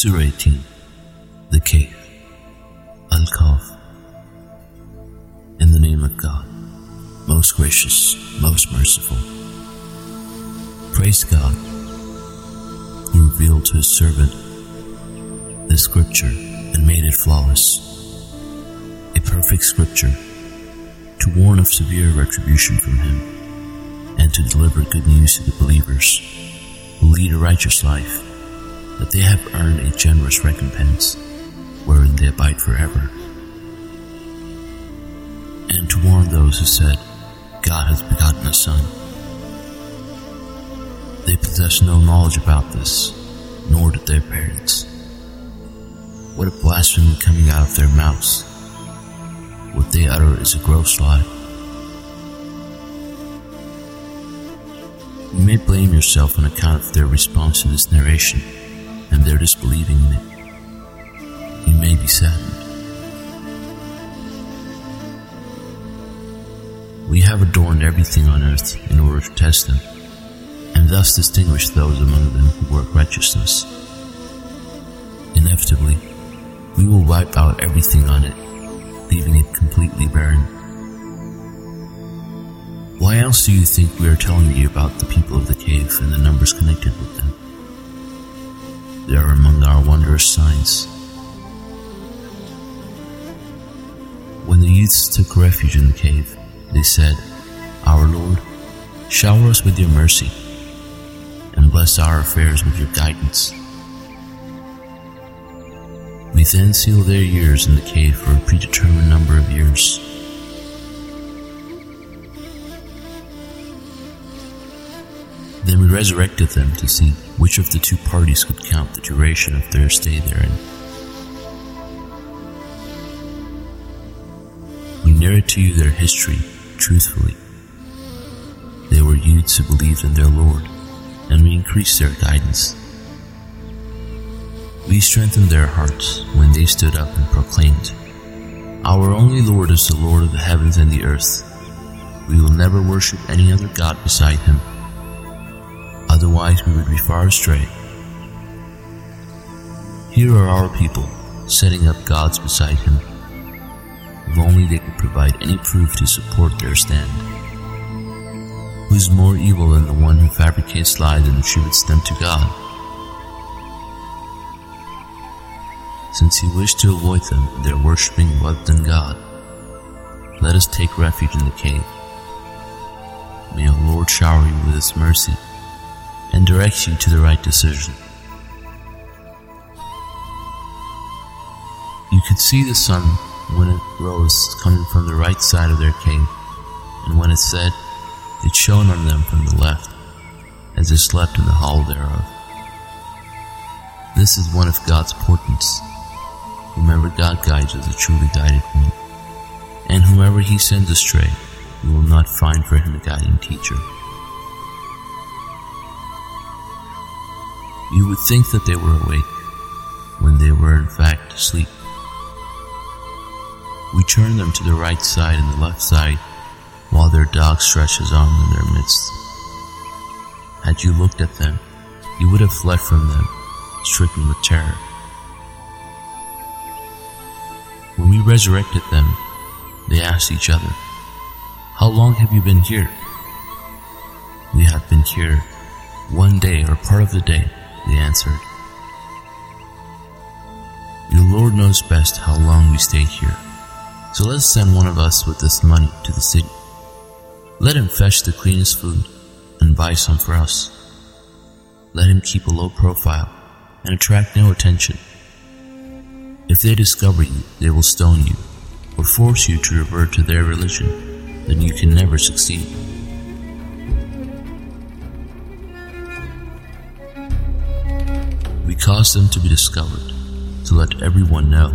Surah 18 The Cave Al Kahf In the name of God, most gracious, most merciful. Praise God, who revealed to his servant the scripture and made it flawless. A perfect scripture to warn of severe retribution from him and to deliver good news to the believers who lead a righteous life that they have earned a generous recompense wherein they abide forever. And to warn those who said, God has begotten a son. They possessed no knowledge about this, nor did their parents. What a blasphemy coming out of their mouths. What they utter is a gross lie. You may blame yourself on account of their response to this narration and their disbelieving in. You may be saddened. We have adorned everything on earth in order to test them, and thus distinguish those among them who work righteousness. Inevitably, we will wipe out everything on it, leaving it completely barren. Why else do you think we are telling you about the people of the cave and the numbers connected with them? They are among our wondrous signs. When the youths took refuge in the cave, they said, Our Lord, shower us with your mercy, and bless our affairs with your guidance. We then sealed their years in the cave for a predetermined number of years. We resurrected them to see which of the two parties could count the duration of their stay therein. We narrate to you their history truthfully. They were youths who believed in their Lord, and we increased their guidance. We strengthened their hearts when they stood up and proclaimed, Our only Lord is the Lord of the heavens and the earth. We will never worship any other God beside him. Otherwise, we would be far astray. Here are our people setting up gods beside him. If only they could provide any proof to support their stand. Who is more evil than the one who fabricates lies and attributes them to God? Since he wished to avoid them their worshipping other than God, let us take refuge in the cave. May our Lord shower you with his mercy and directs you to the right decision. You could see the sun when it rose coming from the right side of their cave, and when it set, it shone on them from the left, as they slept in the hollow thereof. This is one of God's portents. Whomever God guides is a truly guided one, and whomever he sends astray, you will not find for him a guiding teacher. You would think that they were awake, when they were in fact asleep. We turn them to the right side and the left side, while their dog stretches on in their midst. Had you looked at them, you would have fled from them, stricken with terror. When we resurrected them, they asked each other, How long have you been here? We have been here one day or part of the day, they answered. Your Lord knows best how long we stay here. So let us send one of us with this money to the city. Let him fetch the cleanest food and buy some for us. Let him keep a low profile and attract no attention. If they discover you, they will stone you or force you to revert to their religion. Then you can never succeed. Cause them to be discovered to let everyone know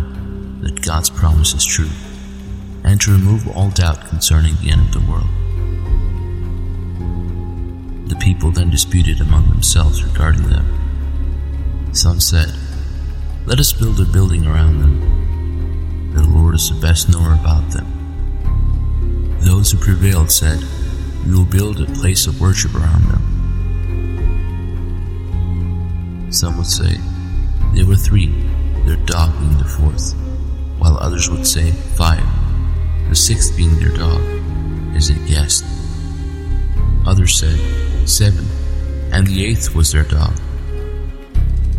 that God's promise is true and to remove all doubt concerning the end of the world. The people then disputed among themselves regarding them. Some said, Let us build a building around them. Their Lord is the best knower about them. Those who prevailed said, We will build a place of worship around them. Some would say, There were three, their dog being the fourth, while others would say five, the sixth being their dog, as a guest. Others said seven, and the eighth was their dog.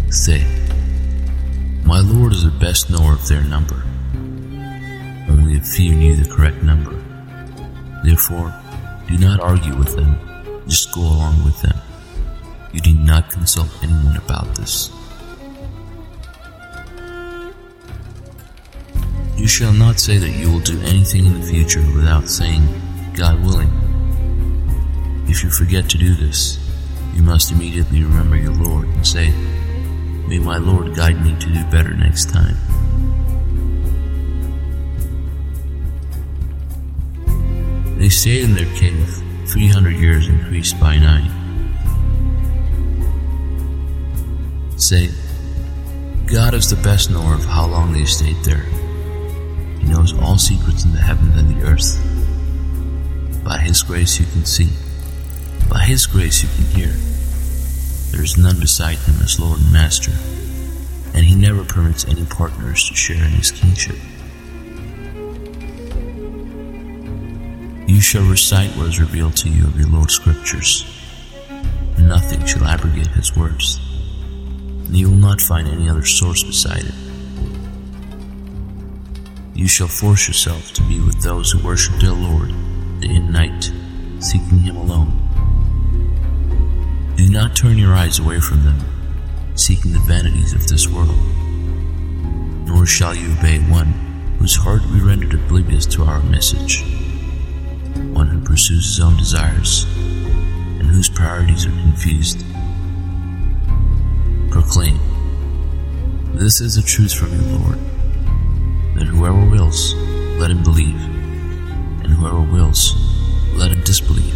Say, My Lord is the best knower of their number. Only a few knew the correct number. Therefore, do not argue with them, just go along with them. You need not consult anyone about this. You shall not say that you will do anything in the future without saying, God willing. If you forget to do this, you must immediately remember your Lord and say, May my Lord guide me to do better next time. They stayed in their cave, 300 years increased by nine. Say, God is the best knower of how long they stayed there. He knows all secrets in the heavens and the earth. By His grace you can see. By His grace you can hear. There is none beside Him as Lord and Master, and He never permits any partners to share in His kingship. You shall recite what is revealed to you of your Lord's scriptures. Nothing shall abrogate His words, and you will not find any other source beside it. You shall force yourself to be with those who worship their Lord day and night, seeking Him alone. Do not turn your eyes away from them, seeking the vanities of this world. Nor shall you obey one whose heart we rendered oblivious to our message, one who pursues his own desires, and whose priorities are confused. Proclaim, This is the truth from you, Lord that whoever wills, let him believe, and whoever wills, let him disbelieve.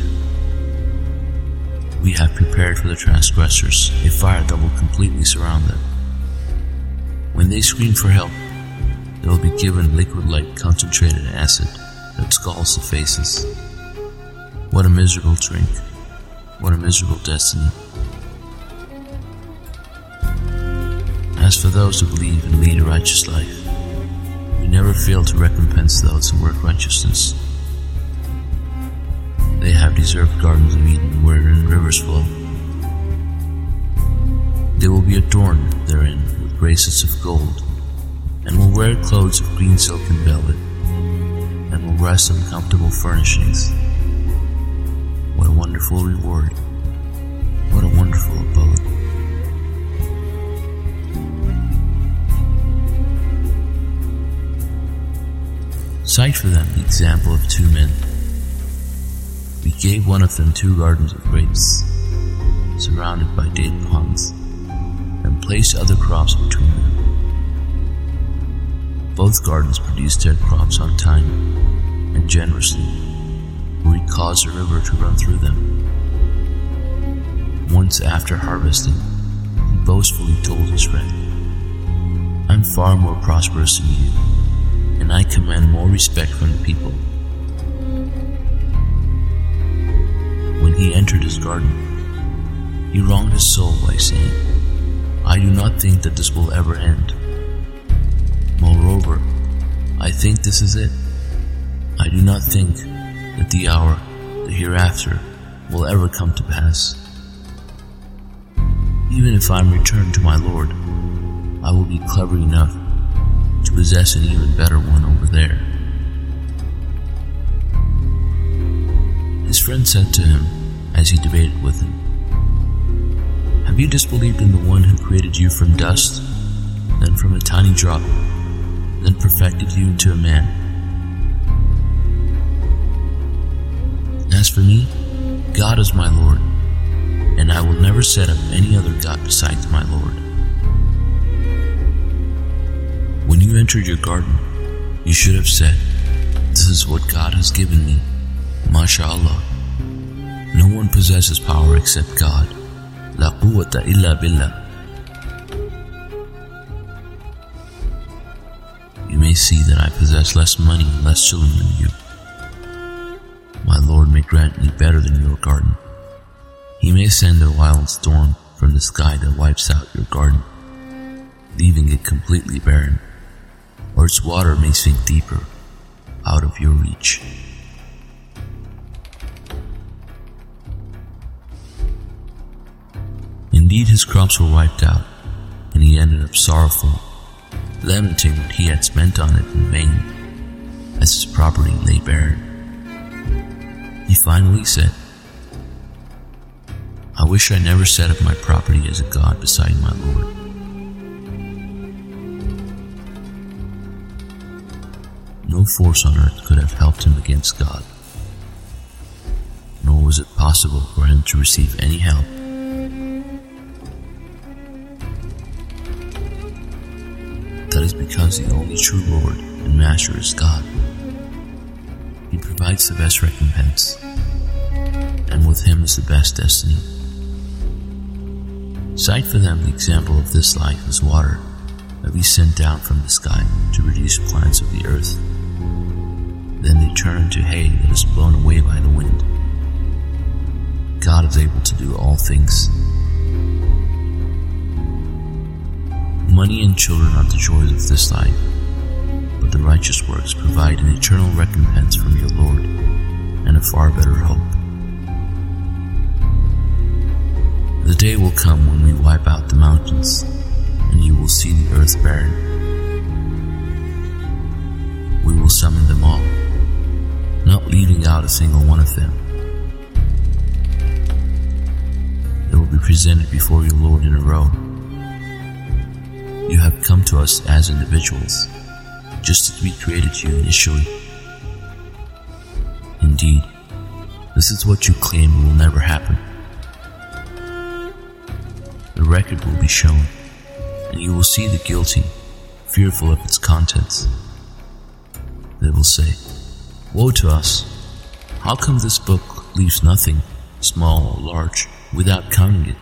We have prepared for the transgressors a fire that will completely surround them. When they scream for help, they will be given liquid like concentrated acid that scalds the faces. What a miserable drink. What a miserable destiny. As for those who believe and lead a righteous life, we never fail to recompense those who work righteousness. They have deserved gardens of Eden wherein rivers flow. They will be adorned therein with bracelets of gold, and will wear clothes of green silk and velvet, and will rest on comfortable furnishings. What a wonderful reward! What a wonderful abode! Cite for them the example of two men. We gave one of them two gardens of grapes, surrounded by date palms, and placed other crops between them. Both gardens produced their crops on time and generously, for we caused a river to run through them. Once after harvesting, he boastfully told his friend, I'm far more prosperous than you and I command more respect from the people. When he entered his garden, he wronged his soul by saying, I do not think that this will ever end. Moreover, I think this is it. I do not think that the hour, the hereafter, will ever come to pass. Even if I am returned to my Lord, I will be clever enough to possess an even better one over there. His friend said to him as he debated with him, Have you disbelieved in the one who created you from dust, then from a tiny drop, then perfected you into a man? As for me, God is my Lord, and I will never set up any other God besides my Lord. When you entered your garden, you should have said, This is what God has given me. MashaAllah. No one possesses power except God. La quwwata illa billah. You may see that I possess less money and less children than you. My Lord may grant me better than your garden. He may send a wild storm from the sky that wipes out your garden leaving it completely barren, or its water may sink deeper out of your reach. Indeed, his crops were wiped out, and he ended up sorrowful, lamenting what he had spent on it in vain, as his property lay barren. He finally said, I wish I never set up my property as a god beside my Lord. No force on earth could have helped him against God, nor was it possible for him to receive any help. That is because the only true Lord and Master is God. He provides the best recompense, and with Him is the best destiny. Cite for them the example of this life as water that we send down from the sky to produce plants of the earth. Then they turn to hay that is blown away by the wind. God is able to do all things. Money and children are the joys of this life, but the righteous works provide an eternal recompense from your Lord and a far better hope. The day will come when we wipe out the mountains, and you will see the earth barren. We will summon them all, not leaving out a single one of them. They will be presented before your Lord in a row. You have come to us as individuals, just as we created you initially. Indeed, this is what you claim will never happen the record will be shown, and you will see the guilty, fearful of its contents. They will say, Woe to us! How come this book leaves nothing, small or large, without counting it?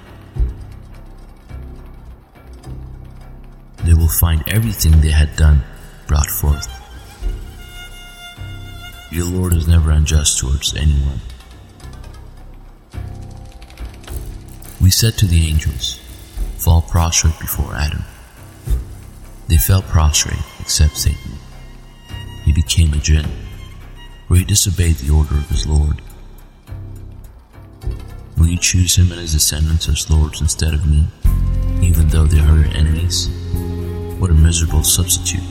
They will find everything they had done brought forth. Your Lord is never unjust towards anyone. We said to the angels, fall prostrate before Adam. They fell prostrate except Satan. He became a jinn, for he disobeyed the order of his Lord. Will you choose him and his descendants as lords instead of me, even though they are your enemies? What a miserable substitute.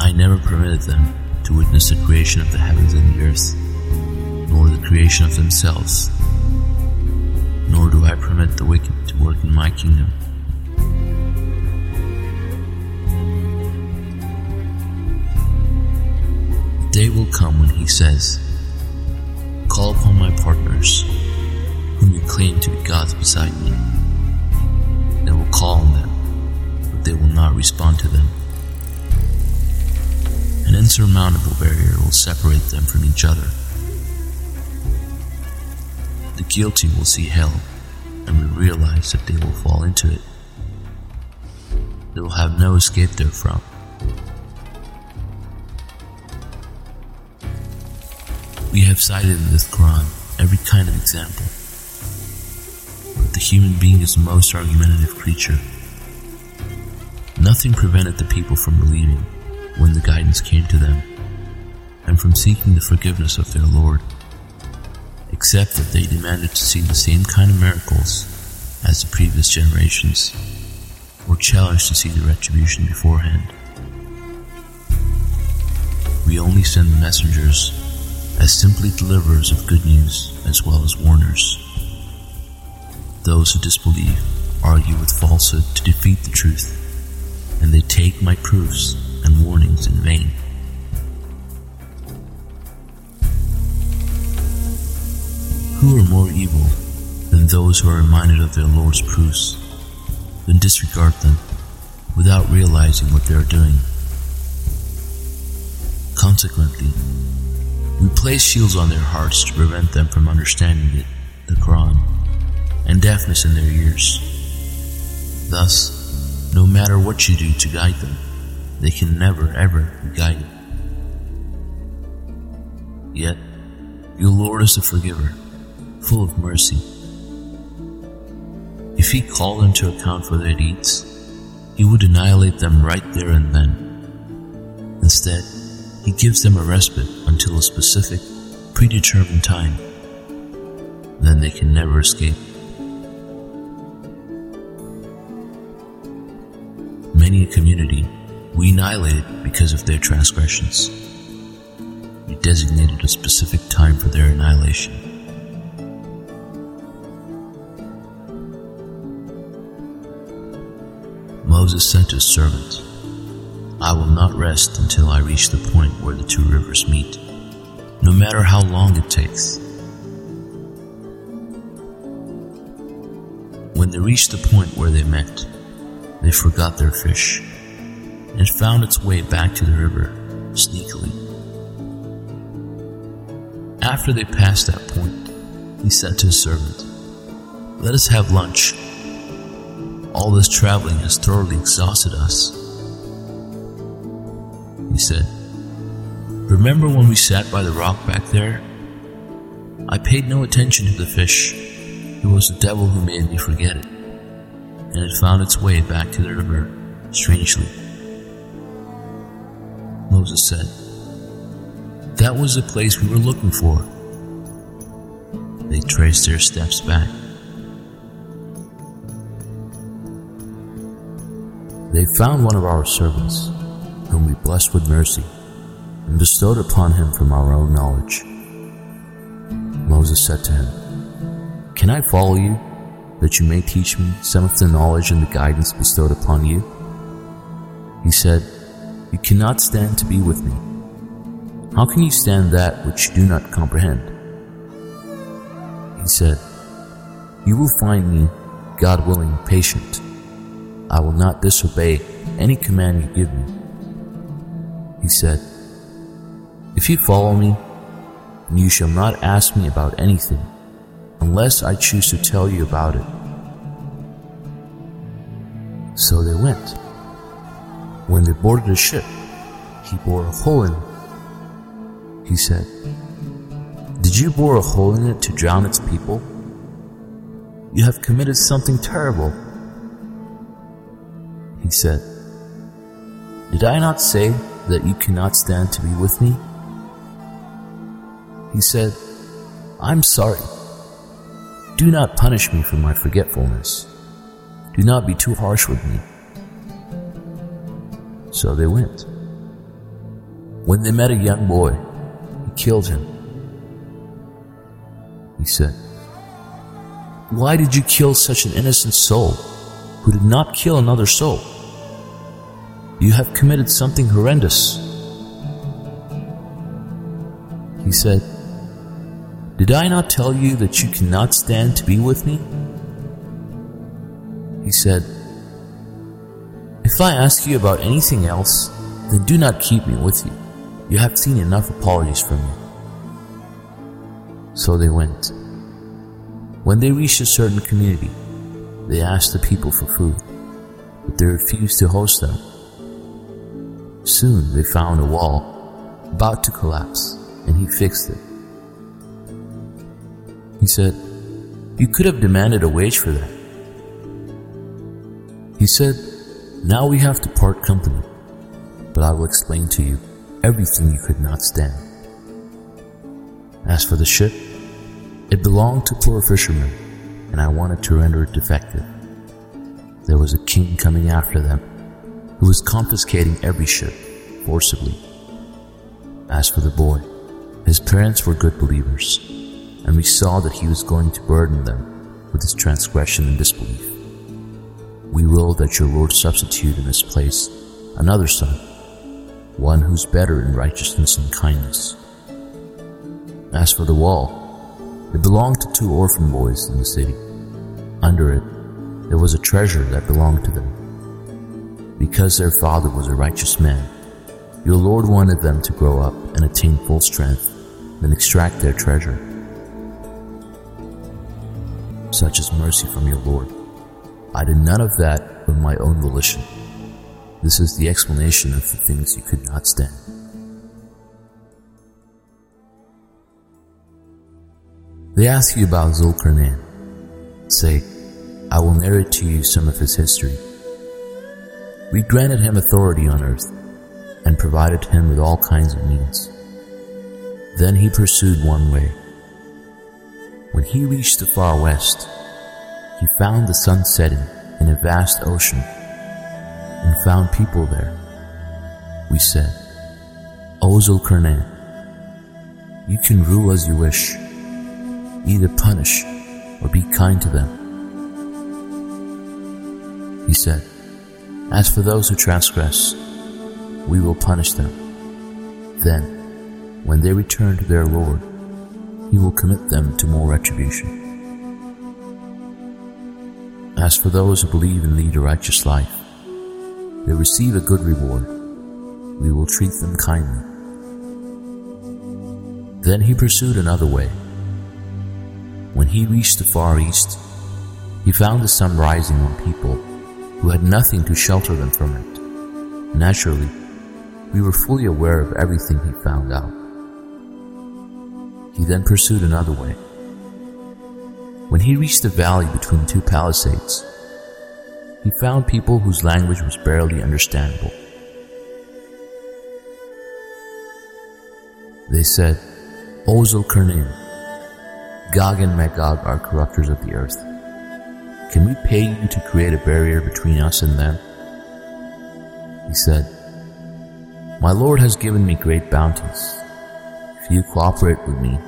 I never permitted them to witness the creation of the heavens and the earth, nor the creation of themselves nor do I permit the wicked to work in my kingdom. Day will come when he says, Call upon my partners, whom you claim to be gods beside me. They will call on them, but they will not respond to them. An insurmountable barrier will separate them from each other the guilty will see hell and will realize that they will fall into it. They will have no escape therefrom. We have cited in this Quran every kind of example, but the human being is the most argumentative creature. Nothing prevented the people from believing when the guidance came to them and from seeking the forgiveness of their Lord except that they demanded to see the same kind of miracles as the previous generations, or challenged to see the retribution beforehand. We only send messengers as simply deliverers of good news as well as warners. Those who disbelieve argue with falsehood to defeat the truth, and they take my proofs and warnings in vain. Who are more evil than those who are reminded of their Lord's proofs, then disregard them without realizing what they are doing? Consequently, we place shields on their hearts to prevent them from understanding it, the Quran, and deafness in their ears. Thus, no matter what you do to guide them, they can never ever be guided. Yet, your Lord is a forgiver full of mercy. If he called them to account for their deeds, he would annihilate them right there and then. Instead, he gives them a respite until a specific, predetermined time. Then they can never escape. Many a community we annihilated because of their transgressions. We designated a specific time for their annihilation. Moses sent his servant, I will not rest until I reach the point where the two rivers meet, no matter how long it takes. When they reached the point where they met, they forgot their fish, and it found its way back to the river sneakily. After they passed that point, he said to his servant, Let us have lunch all this traveling has thoroughly exhausted us. He said, Remember when we sat by the rock back there? I paid no attention to the fish. It was the devil who made me forget it. And it found its way back to the river, strangely. Moses said, That was the place we were looking for. They traced their steps back. They found one of our servants, whom we blessed with mercy, and bestowed upon him from our own knowledge. Moses said to him, Can I follow you, that you may teach me some of the knowledge and the guidance bestowed upon you? He said, You cannot stand to be with me. How can you stand that which you do not comprehend? He said, You will find me, God willing, patient I will not disobey any command you give me. He said, If you follow me, you shall not ask me about anything, unless I choose to tell you about it. So they went. When they boarded the ship, he bore a hole in it. He said, Did you bore a hole in it to drown its people? You have committed something terrible. He said, Did I not say that you cannot stand to be with me? He said, I'm sorry. Do not punish me for my forgetfulness. Do not be too harsh with me. So they went. When they met a young boy, he killed him. He said, Why did you kill such an innocent soul who did not kill another soul? You have committed something horrendous. He said, Did I not tell you that you cannot stand to be with me? He said, If I ask you about anything else, then do not keep me with you. You have seen enough apologies from me. So they went. When they reached a certain community, they asked the people for food, but they refused to host them. Soon they found a wall about to collapse, and he fixed it. He said, You could have demanded a wage for that. He said, Now we have to part company, but I will explain to you everything you could not stand. As for the ship, it belonged to poor fishermen, and I wanted to render it defective. There was a king coming after them who was confiscating every ship forcibly. As for the boy, his parents were good believers, and we saw that he was going to burden them with his transgression and disbelief. We will that your Lord substitute in his place another son, one who's better in righteousness and kindness. As for the wall, it belonged to two orphan boys in the city. Under it, there was a treasure that belonged to them because their father was a righteous man, your Lord wanted them to grow up and attain full strength, then extract their treasure. Such is mercy from your Lord. I did none of that of my own volition. This is the explanation of the things you could not stand. They ask you about Zulkarnain. Say, I will narrate to you some of his history. We granted him authority on earth and provided him with all kinds of means. Then he pursued one way. When he reached the far west, he found the sun setting in a vast ocean and found people there. We said, O Zulkarnain, you can rule as you wish, either punish or be kind to them. He said, As for those who transgress, we will punish them. Then, when they return to their Lord, He will commit them to more retribution. As for those who believe and lead a righteous life, they receive a good reward. We will treat them kindly. Then he pursued another way. When he reached the Far East, he found the sun rising on people had nothing to shelter them from it. Naturally, we were fully aware of everything he found out. He then pursued another way. When he reached the valley between two palisades, he found people whose language was barely understandable. They said, O Zulkarnain, Gog and Magog are corruptors of the earth. Can we pay you to create a barrier between us and them? He said, My Lord has given me great bounties. If you cooperate with me,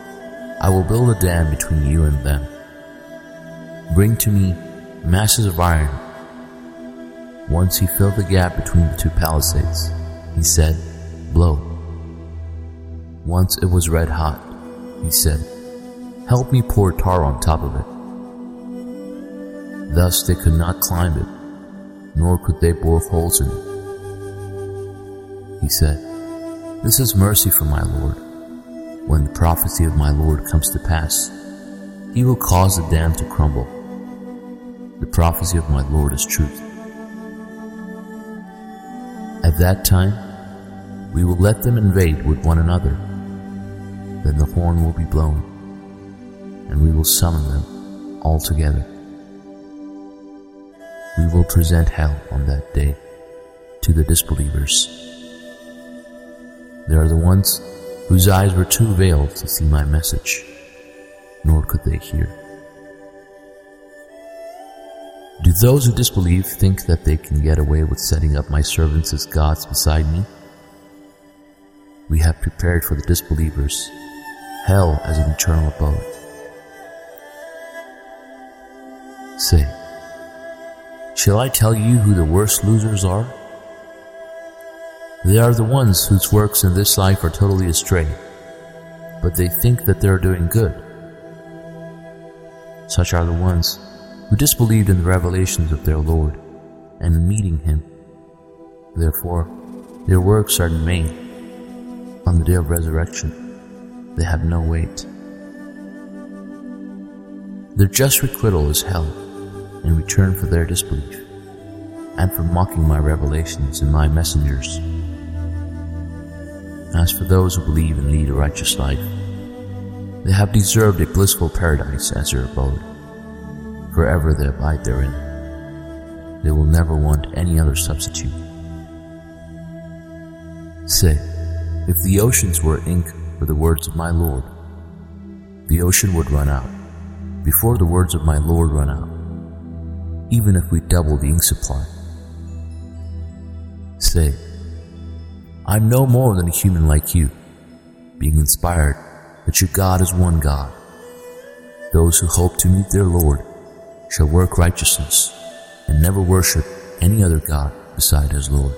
I will build a dam between you and them. Bring to me masses of iron. Once he filled the gap between the two palisades, he said, Blow. Once it was red hot, he said, Help me pour tar on top of it. Thus they could not climb it, nor could they bore holes in it. He said, This is mercy from my Lord. When the prophecy of my Lord comes to pass, he will cause the dam to crumble. The prophecy of my Lord is truth. At that time, we will let them invade with one another. Then the horn will be blown, and we will summon them all together. We will present hell on that day to the disbelievers. They are the ones whose eyes were too veiled to see my message, nor could they hear. Do those who disbelieve think that they can get away with setting up my servants as gods beside me? We have prepared for the disbelievers hell as an eternal abode. Say, shall I tell you who the worst losers are? They are the ones whose works in this life are totally astray, but they think that they are doing good. Such are the ones who disbelieved in the revelations of their Lord and in meeting Him. Therefore, their works are in vain. On the day of resurrection, they have no weight. Their just requital is hell in return for their disbelief and for mocking my revelations and my messengers. As for those who believe and lead a righteous life, they have deserved a blissful paradise as their abode. Forever they abide therein. They will never want any other substitute. Say, if the oceans were ink for the words of my Lord, the ocean would run out before the words of my Lord run out, even if we double the ink supply. Say, I'm no more than a human like you, being inspired that your God is one God. Those who hope to meet their Lord shall work righteousness and never worship any other God beside his Lord.